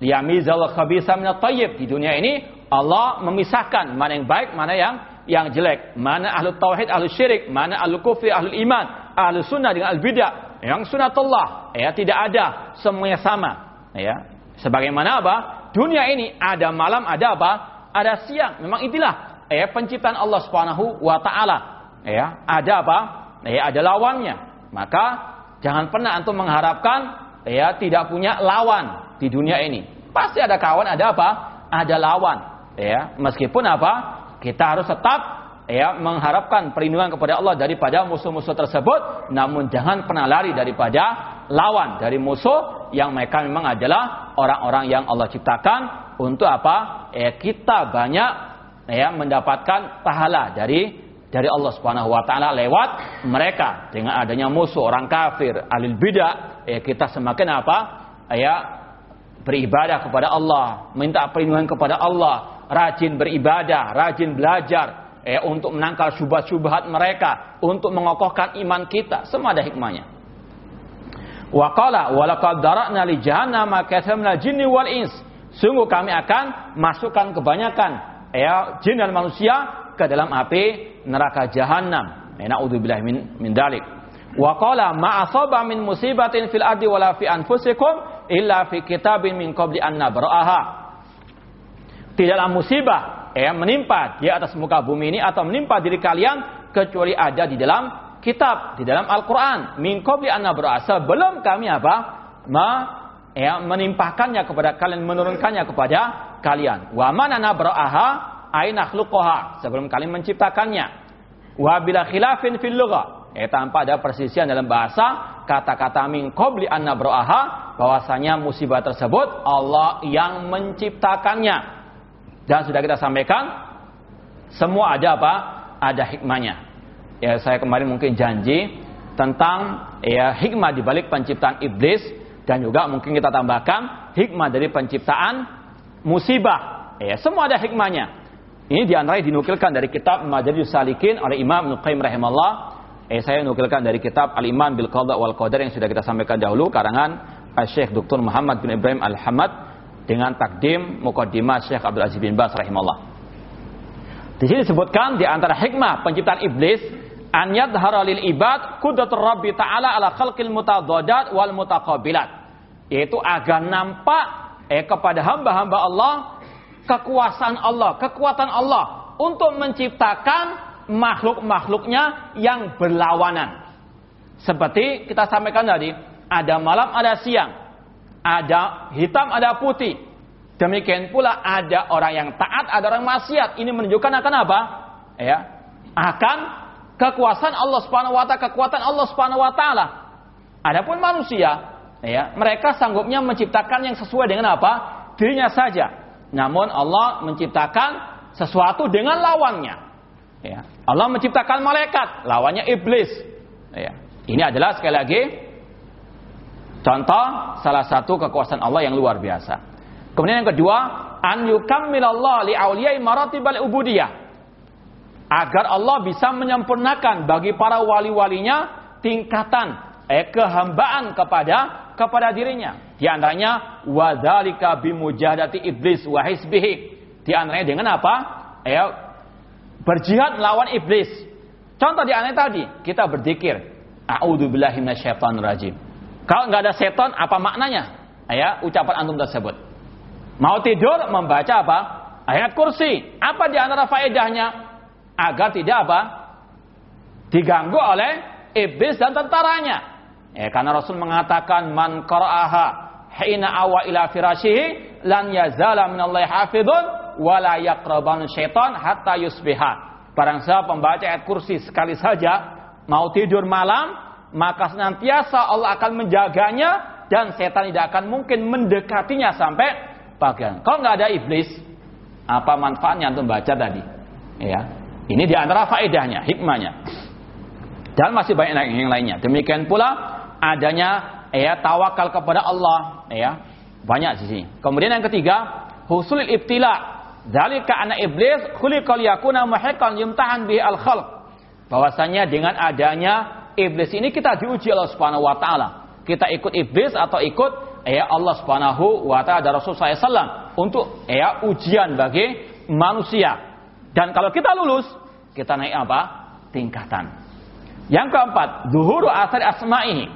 Liyamizal khabisa minat tayyib. Di dunia ini Allah memisahkan mana yang baik, mana yang yang jelek, mana ahlu tauhid, ahlu syirik, mana ahlu kufri, ahlu iman, ahli sunnah dengan al bidah. Yang sunatullah ya tidak ada semuanya sama. Ya sebagaimana apa? Dunia ini ada malam ada apa? Ada siang. Memang itulah ya penciptaan Allah Subhanahu wa taala. Ya ada apa? Ya ada lawannya. Maka jangan pernah antum mengharapkan ya tidak punya lawan di dunia ini. Pasti ada kawan ada apa? Ada lawan. Ya meskipun apa? Kita harus tetap ya mengharapkan perlindungan kepada Allah daripada musuh-musuh tersebut. Namun jangan pernah lari daripada lawan dari musuh yang mereka memang adalah orang-orang yang Allah ciptakan. Untuk apa? Ya kita banyak ya mendapatkan pahala dari dari Allah Subhanahu wa taala lewat mereka dengan adanya musuh orang kafir alil bidah ya kita semakin apa ya beribadah kepada Allah minta perlindungan kepada Allah rajin beribadah rajin belajar eh, untuk menangkal syubhat-syubhat mereka, untuk mengokohkan iman kita. Semua ada hikmahnya. Wa qala wa laqad dara'na li jahannam jinni wal ins. Sungguh kami akan masukkan kebanyakan ya jin dan manusia ke dalam api neraka jahanam. Eh, Na'udzubillah min min dalik. Wa qala ma asaba min musibatin fil ardi wala fi anfusikum illa fi kitabin min qabli an nabra'aha. Tidaklah musibah ya menimpa di atas muka bumi ini atau menimpa diri kalian kecuali ada di dalam kitab, di dalam Al-Qur'an. Min qabli an sebelum kami apa? Ma ya menimpakannya kepada kalian menurunkannya kepada kalian. Wa mana nabra'aha ay nakhluqaha sebelum kalian menciptakannya. Wa bila khilafin fil lugha. Ya tanpa ada persisian dalam bahasa kata-kata min qabli an nabra'aha bahwasanya musibah tersebut Allah yang menciptakannya. Dan sudah kita sampaikan semua ada apa? Ada hikmahnya. Ya saya kemarin mungkin janji tentang ya hikmah di balik penciptaan iblis dan juga mungkin kita tambahkan hikmah dari penciptaan musibah. Ya, semua ada hikmahnya. Ini di antara dinukilkan dari kitab Majalis Salikin oleh Imam Nuqaim rahimahullah. Eh, saya nukilkan dari kitab Al-Iman bil Qadha wal Qadar yang sudah kita sampaikan dahulu karangan Syekh Dr. Muhammad bin Ibrahim Al-Hamad dengan takdim mukaddimah Syekh Abdul Aziz bin Bas rahimahullah. Di sini disebutkan di antara hikmah penciptaan iblis an yadhara lil ibad qudratur rabbi ta'ala ala khalqil mutadadat wal mutaqabilat yaitu agar nampak eh kepada hamba-hamba Allah kekuasaan Allah, kekuatan Allah untuk menciptakan makhluk-makhluknya yang berlawanan. Seperti kita sampaikan tadi, ada malam, ada siang, ada hitam, ada putih. Demikian pula ada orang yang taat, ada orang maksiat. Ini menunjukkan akan apa? Ya, akan kekuasaan Allah Subhanahu wa taala, kekuatan Allah Subhanahu wa taala. Adapun manusia, ya, mereka sanggupnya menciptakan yang sesuai dengan apa? Dirinya saja. Namun Allah menciptakan sesuatu dengan lawannya. Ya. Allah menciptakan malaikat, lawannya iblis. Ya. Ini adalah sekali lagi contoh salah satu kekuasaan Allah yang luar biasa. Kemudian yang kedua, an yukammilallah li auliyai maratibal ubudiyah agar Allah bisa menyempurnakan bagi para wali-walinya tingkatan eh, kehambaan kepada kepada dirinya. Di antaranya wadzalika bimujahadati iblis wa hisbihi. Di antaranya dengan apa? Ya, berjihad melawan iblis. Contoh di antaranya tadi, kita berzikir, a'udzubillahi rajim. Kalau nggak ada setan, apa maknanya? Ya, ucapan antum tersebut. Mau tidur membaca apa? Ayat kursi. Apa di antara faedahnya? Agar tidak apa? diganggu oleh iblis dan tentaranya. Ya, karena Rasul mengatakan man qara'aha hina awa ila firashihi lan yazala minallahi hafidun wala yaqraban syaitan hatta yusbiha. Barang siapa pembaca ayat kursi sekali saja mau tidur malam, maka senantiasa Allah akan menjaganya dan setan tidak akan mungkin mendekatinya sampai pagi. Kalau nggak ada iblis, apa manfaatnya untuk baca tadi? Ya, ini di antara faedahnya, hikmahnya. Dan masih banyak yang lainnya. Demikian pula adanya ya tawakal kepada Allah, ya. Banyak di sini. Kemudian yang ketiga, husul ibtila. Dalika anak iblis khuliqal yakuna muhiqqan yumtahan bi al khalq. Bahwasanya dengan adanya iblis ini kita diuji Allah Subhanahu wa taala. Kita ikut iblis atau ikut ya Allah Subhanahu wa taala dan Rasul SAW untuk ya ujian bagi manusia. Dan kalau kita lulus, kita naik apa? Tingkatan. Yang keempat, zuhuru asar asma'ihi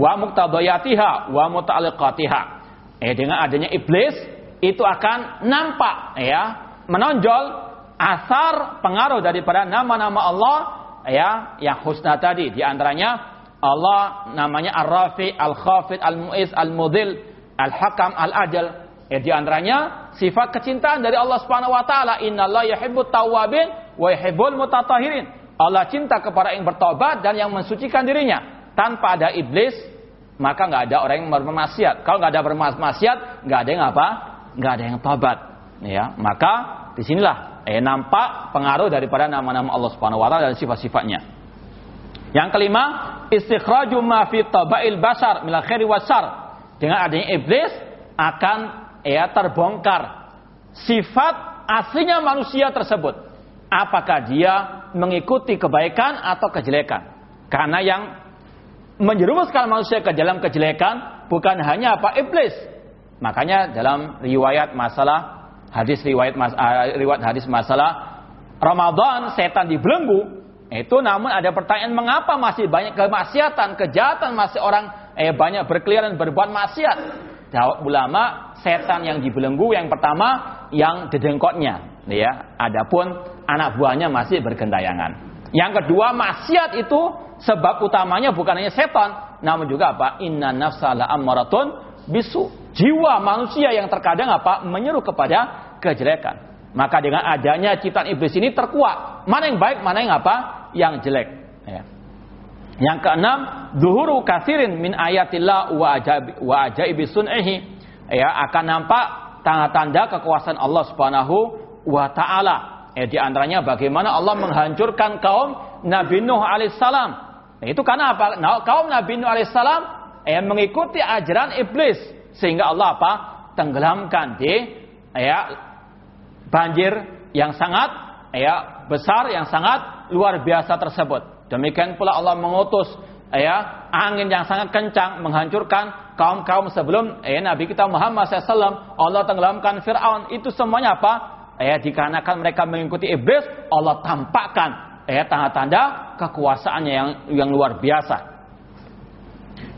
wa muktadayatiha wa muta'alliqatiha. Eh dengan adanya iblis itu akan nampak ya, menonjol asar pengaruh daripada nama-nama Allah ya yang husna tadi di antaranya Allah namanya Ar-Rafi, Al-Khafid, Al-Mu'iz, Al-Mudil, Al-Hakam, Al-Adil. Ya di antaranya sifat kecintaan dari Allah Subhanahu wa taala, innallaha yuhibbut tawwabin wa yuhibbul mutatahirin. Allah cinta kepada yang bertobat dan yang mensucikan dirinya. Tanpa ada iblis, maka nggak ada orang yang bermaksiat. Kalau nggak ada bermaksiat, nggak ada yang apa? Nggak ada yang tobat. Ya, maka di sinilah eh, nampak pengaruh daripada nama-nama Allah Subhanahu wa taala dan sifat-sifatnya. Yang kelima, istikhraju ma fi tabail basar min khairi wasar. Dengan adanya iblis akan ya terbongkar sifat aslinya manusia tersebut. Apakah dia mengikuti kebaikan atau kejelekan? Karena yang menjerumuskan manusia ke dalam kejelekan bukan hanya apa iblis. Makanya dalam riwayat masalah hadis riwayat mas, uh, riwayat hadis masalah Ramadan setan dibelenggu itu namun ada pertanyaan mengapa masih banyak kemaksiatan, kejahatan masih orang eh banyak berkeliaran berbuat maksiat. Jawab ulama, setan yang dibelenggu yang pertama yang dedengkotnya, ya. Adapun anak buahnya masih bergentayangan. Yang kedua, maksiat itu sebab utamanya bukan hanya setan, namun juga apa? Inna nafsa la ammaratun bisu. Jiwa manusia yang terkadang apa? Menyeru kepada kejelekan. Maka dengan adanya ciptaan iblis ini terkuat. Mana yang baik, mana yang apa? Yang jelek. Ya. Yang keenam, zuhuru kasirin min ayatillah wa ajaib wa ajaibi sun'ihi. Ya, akan nampak tanda-tanda kekuasaan Allah Subhanahu wa taala. Ya, di antaranya bagaimana Allah menghancurkan kaum Nabi Nuh alaihissalam. Nah, itu karena apa? Nah, kaum Nabi Nuh alaihissalam ya, mengikuti ajaran iblis sehingga Allah apa? tenggelamkan di ya banjir yang sangat ya besar yang sangat luar biasa tersebut. Demikian pula Allah mengutus ya angin yang sangat kencang menghancurkan kaum-kaum sebelum ya, Nabi kita Muhammad SAW. Allah tenggelamkan Fir'aun. Itu semuanya apa? Ya, dikarenakan mereka mengikuti iblis, Allah tampakkan ya tanda-tanda kekuasaannya yang yang luar biasa.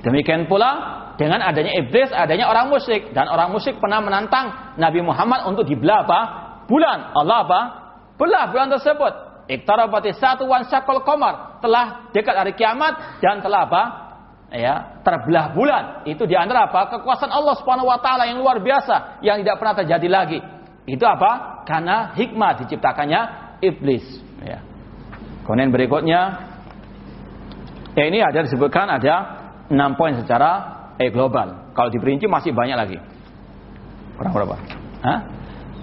Demikian pula dengan adanya iblis, adanya orang musyrik dan orang musyrik pernah menantang Nabi Muhammad untuk dibelah apa? bulan. Allah apa? Belah bulan tersebut. Iktarabati satu wan komar. Telah dekat hari kiamat dan telah apa? Ya, terbelah bulan. Itu di antara apa? Kekuasaan Allah Subhanahu wa taala yang luar biasa yang tidak pernah terjadi lagi. Itu apa? Karena hikmah diciptakannya iblis, ya. Kemudian berikutnya ya ini ada disebutkan ada enam poin secara eh, global. Kalau diperinci masih banyak lagi. Kurang berapa? Hah?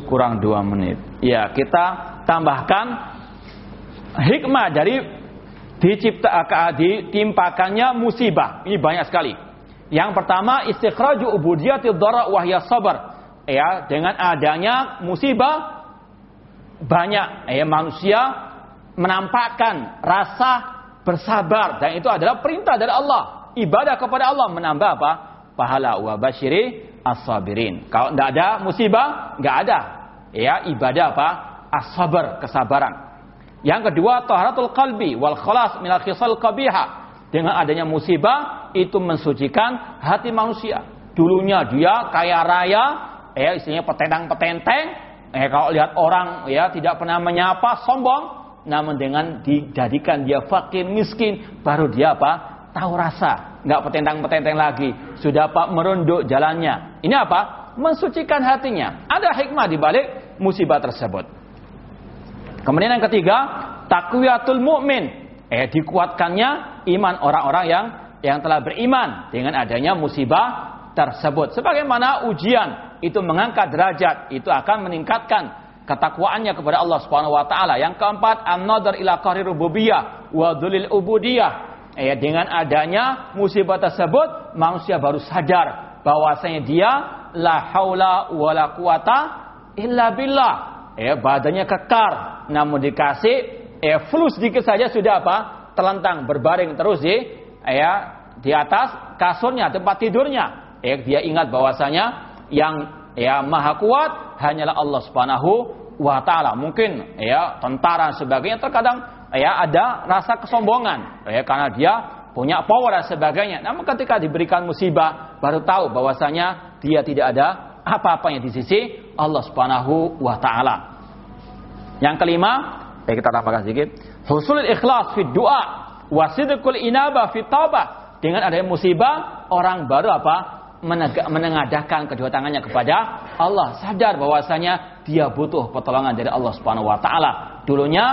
kurang dua menit. Ya, kita tambahkan hikmah dari dicipta ditimpakannya musibah. Ini banyak sekali. Yang pertama istikhraju ubudiyatil dara wahya sabar. Ya, dengan adanya musibah banyak ya manusia menampakkan rasa bersabar dan itu adalah perintah dari Allah. Ibadah kepada Allah menambah apa? Pahala wa basyiri as-sabirin. Kalau tidak ada musibah, nggak ada ya ibadah apa? As-sabar, kesabaran. Yang kedua, taharatul qalbi wal khalas minal khisal qabiha. Dengan adanya musibah itu mensucikan hati manusia. Dulunya dia kaya raya, ya istilahnya petentang-petenteng, eh kalau lihat orang ya tidak pernah menyapa, sombong. Namun dengan dijadikan dia fakir miskin, baru dia apa? Tahu rasa, nggak petentang-petenteng lagi, sudah apa merunduk jalannya. Ini apa? mensucikan hatinya. Ada hikmah di balik musibah tersebut. Kemudian yang ketiga, takwiyatul mukmin. Eh dikuatkannya iman orang-orang yang yang telah beriman dengan adanya musibah tersebut. Sebagaimana ujian itu mengangkat derajat, itu akan meningkatkan ketakwaannya kepada Allah Subhanahu wa taala. Yang keempat, an-nadar ila qahri rububiyah wa dzulil ubudiyah. Eh, dengan adanya musibah tersebut, manusia baru sadar bahwasanya dia la haula wala quwata illa billah. Ya, badannya kekar, namun dikasih ya flu sedikit saja sudah apa? Terlentang berbaring terus di ya di atas kasurnya, tempat tidurnya. Ya, dia ingat bahwasanya yang ya maha kuat hanyalah Allah Subhanahu wa taala. Mungkin ya tentara sebagainya terkadang ya ada rasa kesombongan ya karena dia punya power dan sebagainya. Namun ketika diberikan musibah baru tahu bahwasanya dia tidak ada apa-apanya di sisi Allah Subhanahu wa taala. Yang kelima, ya kita tambahkan sedikit, husul ikhlas fi doa, wasidqul inaba fi taubah. Dengan adanya musibah, orang baru apa? menengadahkan kedua tangannya kepada Allah, sadar bahwasanya dia butuh pertolongan dari Allah Subhanahu wa taala. Dulunya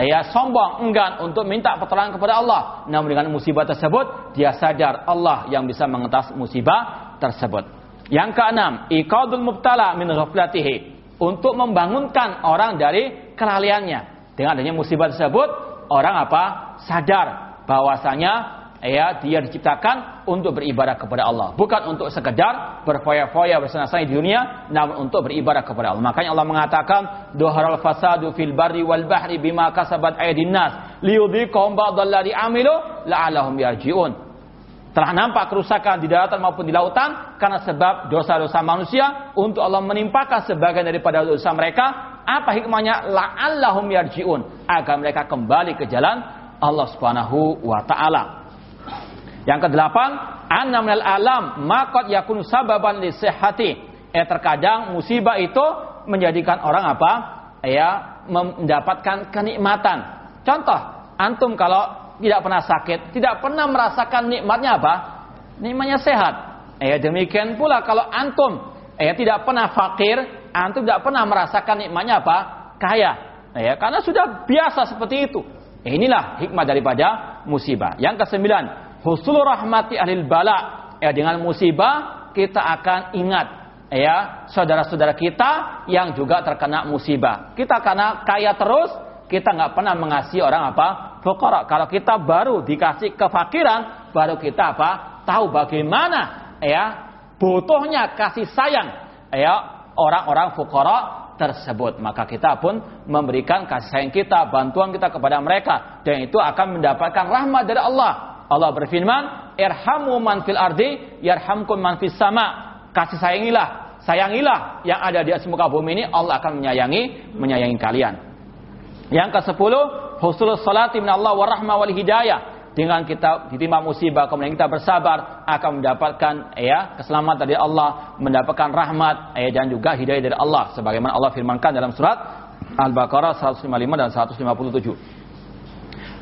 ya sombong, enggan untuk minta pertolongan kepada Allah. Namun dengan musibah tersebut, dia sadar Allah yang bisa mengetas musibah tersebut. Yang keenam, iqadul mubtala min ghaflatihi. Untuk membangunkan orang dari kelalaiannya. Dengan adanya musibah tersebut, orang apa? Sadar bahwasanya ya dia diciptakan untuk beribadah kepada Allah, bukan untuk sekedar berfoya-foya bersenang-senang di dunia, namun untuk beribadah kepada Allah. Makanya Allah mengatakan, "Dhuharal fasadu fil barri wal bahri bima kasabat aydin nas, liyudhiqahum ba'dalladzi amilu la'allahum yarji'un." Telah nampak kerusakan di daratan maupun di lautan karena sebab dosa-dosa manusia untuk Allah menimpakan sebagian daripada dosa mereka. Apa hikmahnya? La'allahum yarji'un. Agar mereka kembali ke jalan Allah subhanahu wa ta'ala. Yang kedelapan, anna minal alam makot yakun sababan li sehati. Eh terkadang musibah itu menjadikan orang apa? Ya, mendapatkan kenikmatan. Contoh, antum kalau tidak pernah sakit, tidak pernah merasakan nikmatnya apa? Nikmatnya sehat. Ya demikian pula kalau antum ya tidak pernah fakir, antum tidak pernah merasakan nikmatnya apa? Kaya. Ya, karena sudah biasa seperti itu. Inilah hikmah daripada musibah. Yang kesembilan, husul rahmati ahlil bala. Ya, dengan musibah kita akan ingat ya saudara-saudara kita yang juga terkena musibah. Kita karena kaya terus, kita nggak pernah mengasihi orang apa? Fukara. Kalau kita baru dikasih kefakiran, baru kita apa? Tahu bagaimana ya butuhnya kasih sayang ya orang-orang fukara tersebut. Maka kita pun memberikan kasih sayang kita, bantuan kita kepada mereka dan itu akan mendapatkan rahmat dari Allah. Allah berfirman, "Irhamu man fil ardi yarhamkum man fis sama." Kasih sayangilah, sayangilah yang ada di atas muka bumi ini, Allah akan menyayangi menyayangi kalian. Yang ke-10, husnul salati min Allah wa rahmah wal hidayah. Dengan kita ditimpa musibah kemudian kita bersabar akan mendapatkan ya keselamatan dari Allah, mendapatkan rahmat ya, dan juga hidayah dari Allah sebagaimana Allah firmankan dalam surat Al-Baqarah 155 dan 157.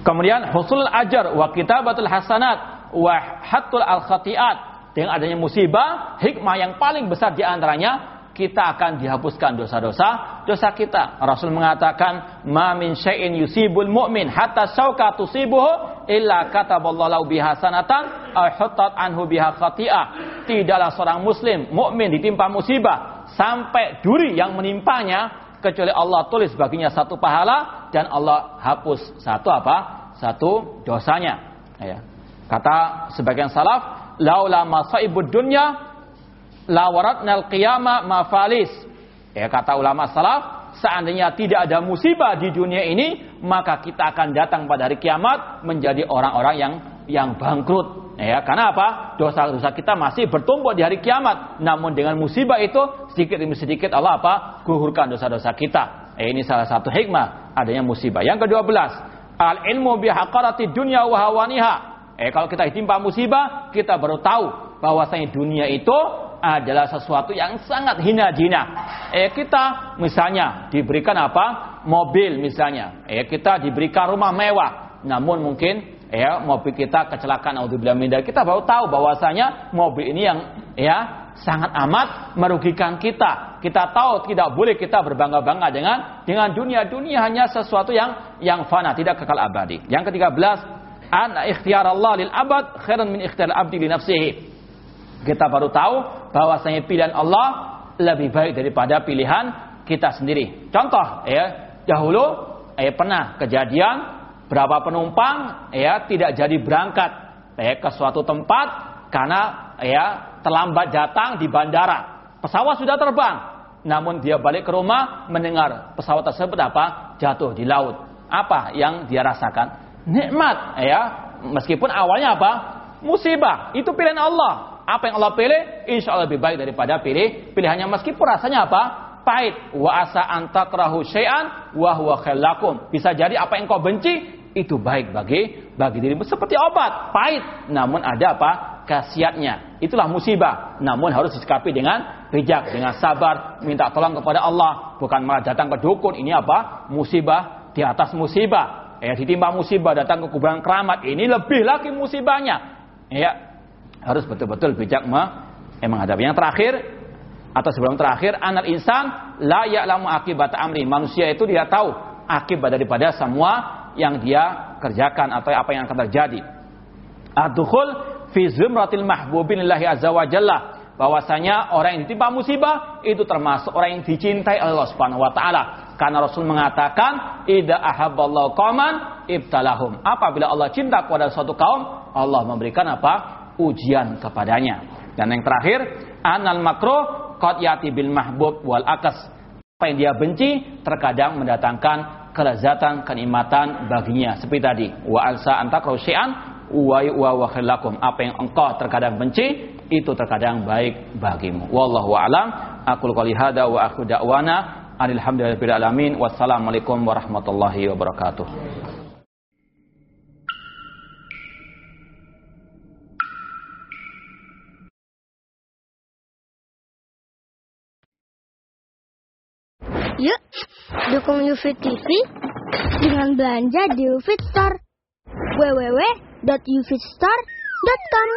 Kemudian husul ajar wa kitabatul hasanat wa hatul al khatiat dengan adanya musibah hikmah yang paling besar di antaranya kita akan dihapuskan dosa-dosa dosa kita. Rasul mengatakan, "Ma min syai'in yusibul mu'min hatta sauka tusibuhu illa kataballahu biha sanatan aw huttat anhu biha khati'ah." Tidaklah seorang muslim mukmin ditimpa musibah sampai duri yang menimpanya kecuali Allah tulis baginya satu pahala dan Allah hapus satu apa? Satu dosanya. Ya. Kata sebagian salaf, laula masaibud dunya lawaratnal qiyamah mafalis. Ya kata ulama salaf, seandainya tidak ada musibah di dunia ini, maka kita akan datang pada hari kiamat menjadi orang-orang yang yang bangkrut. Ya, karena apa? Dosa-dosa kita masih bertumpuk di hari kiamat. Namun dengan musibah itu sedikit demi sedikit Allah apa? Gugurkan dosa-dosa kita. Eh, ini salah satu hikmah adanya musibah. Yang kedua belas, al ilmu bihaqarati dunya wa hawaniha. Eh kalau kita ditimpa musibah, kita baru tahu bahwasanya dunia itu adalah sesuatu yang sangat hina jina. Eh kita misalnya diberikan apa? Mobil misalnya. Eh kita diberikan rumah mewah. Namun mungkin ya mobil kita kecelakaan auzubillah min kita baru tahu bahwasanya mobil ini yang ya sangat amat merugikan kita. Kita tahu tidak boleh kita berbangga-bangga dengan dengan dunia. Dunia hanya sesuatu yang yang fana, tidak kekal abadi. Yang ketiga belas, an ikhtiar Allah lil abad khairan min ikhtiar abdi li nafsihi. Kita baru tahu bahwasanya pilihan Allah lebih baik daripada pilihan kita sendiri. Contoh ya, dahulu eh pernah kejadian berapa penumpang ya tidak jadi berangkat ya ke suatu tempat karena ya terlambat datang di bandara. Pesawat sudah terbang, namun dia balik ke rumah mendengar pesawat tersebut apa? jatuh di laut. Apa yang dia rasakan? Nikmat ya, meskipun awalnya apa? musibah. Itu pilihan Allah apa yang Allah pilih, insya Allah lebih baik daripada pilih pilihannya meskipun rasanya apa? Pahit. Wa asa antakrahu syai'an wa huwa khallakum. Bisa jadi apa yang kau benci itu baik bagi bagi dirimu seperti obat, pahit. Namun ada apa? Khasiatnya. Itulah musibah. Namun harus disikapi dengan bijak, dengan sabar, minta tolong kepada Allah, bukan malah datang ke dukun. Ini apa? Musibah di atas musibah. Ya, ditimpa musibah datang ke kuburan keramat. Ini lebih lagi musibahnya. Ya, harus betul-betul bijak menghadapi. Yang terakhir atau sebelum terakhir, anak insan la ya'lamu akibat amri. Manusia itu dia tahu akibat daripada semua yang dia kerjakan atau apa yang akan terjadi. Adkhul fi zumratil mahbubin lillahi azza wa jalla. Bahwasanya orang yang ditimpa musibah itu termasuk orang yang dicintai Allah Subhanahu wa taala. Karena Rasul mengatakan, "Idza ahabballahu qauman ibtalahum." Apabila Allah cinta kepada suatu kaum, Allah memberikan apa? Ujian kepadanya. Dan yang terakhir, anal makro qad yati bil mahbub wal akas. Apa yang dia benci terkadang mendatangkan kelezatan, kenikmatan baginya. Seperti tadi, wa alsa antakro syai'an wa wa khilakum. Apa yang engkau terkadang benci, itu terkadang baik bagimu. Wallahu a'lam. Aku qouli hada wa aku da'wana alhamdulillahi alamin. Wassalamualaikum warahmatullahi wabarakatuh. Yuk, dukung UFIT TV dengan belanja di UFIT Store. www.ufitstore.com